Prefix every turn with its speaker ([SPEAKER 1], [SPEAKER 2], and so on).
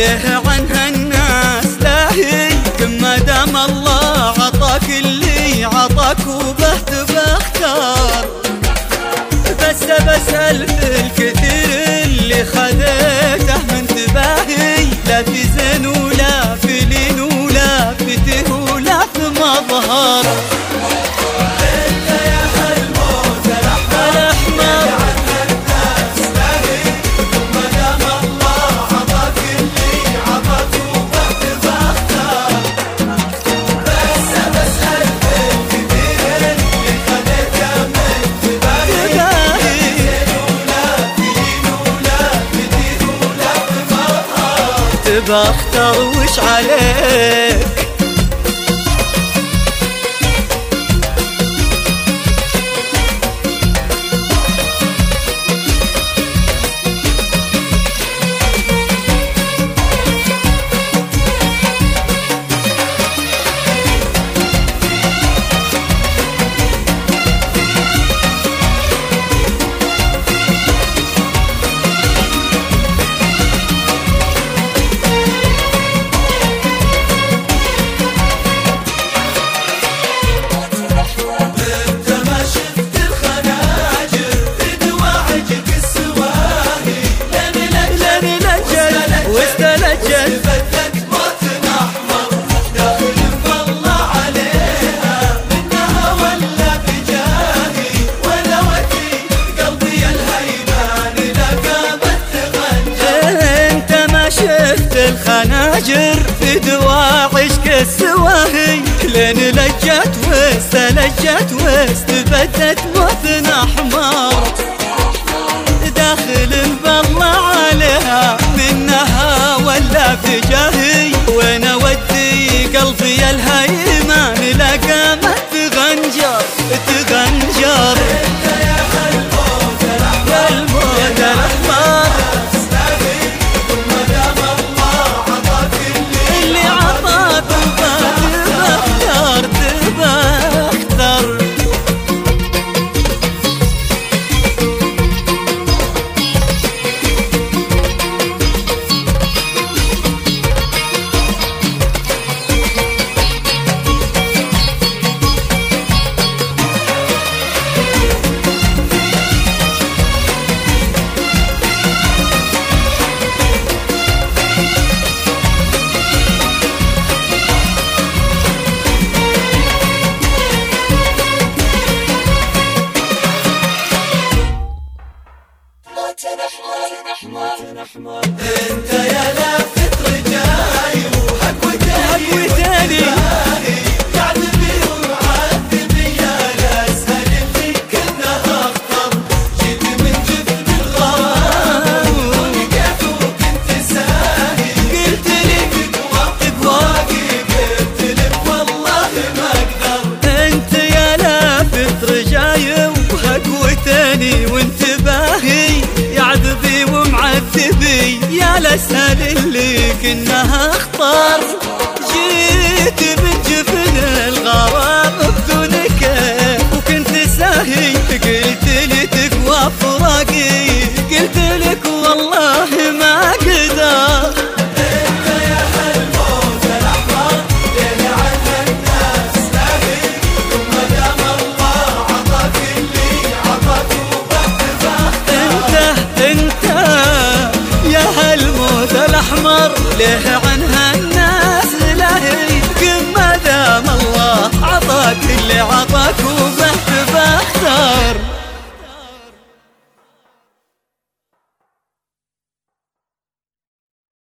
[SPEAKER 1] عليه عنها الناس. لاهيكم ما دام الله عطاك اللي عطاك وبهت بختار. بس بسأل في الكثير اللي خذيته من تباهي. لا في زين بختار وش عليه شفت الخناجر في دواعش السواهي لين لجت وسط لجت وسط بدت وثن أحمر. داخل بالله عليها منها ولا في جاهي. وين أودي قلبي الهيئ أنت
[SPEAKER 2] يا لافت على سال اللي كنا
[SPEAKER 1] عليه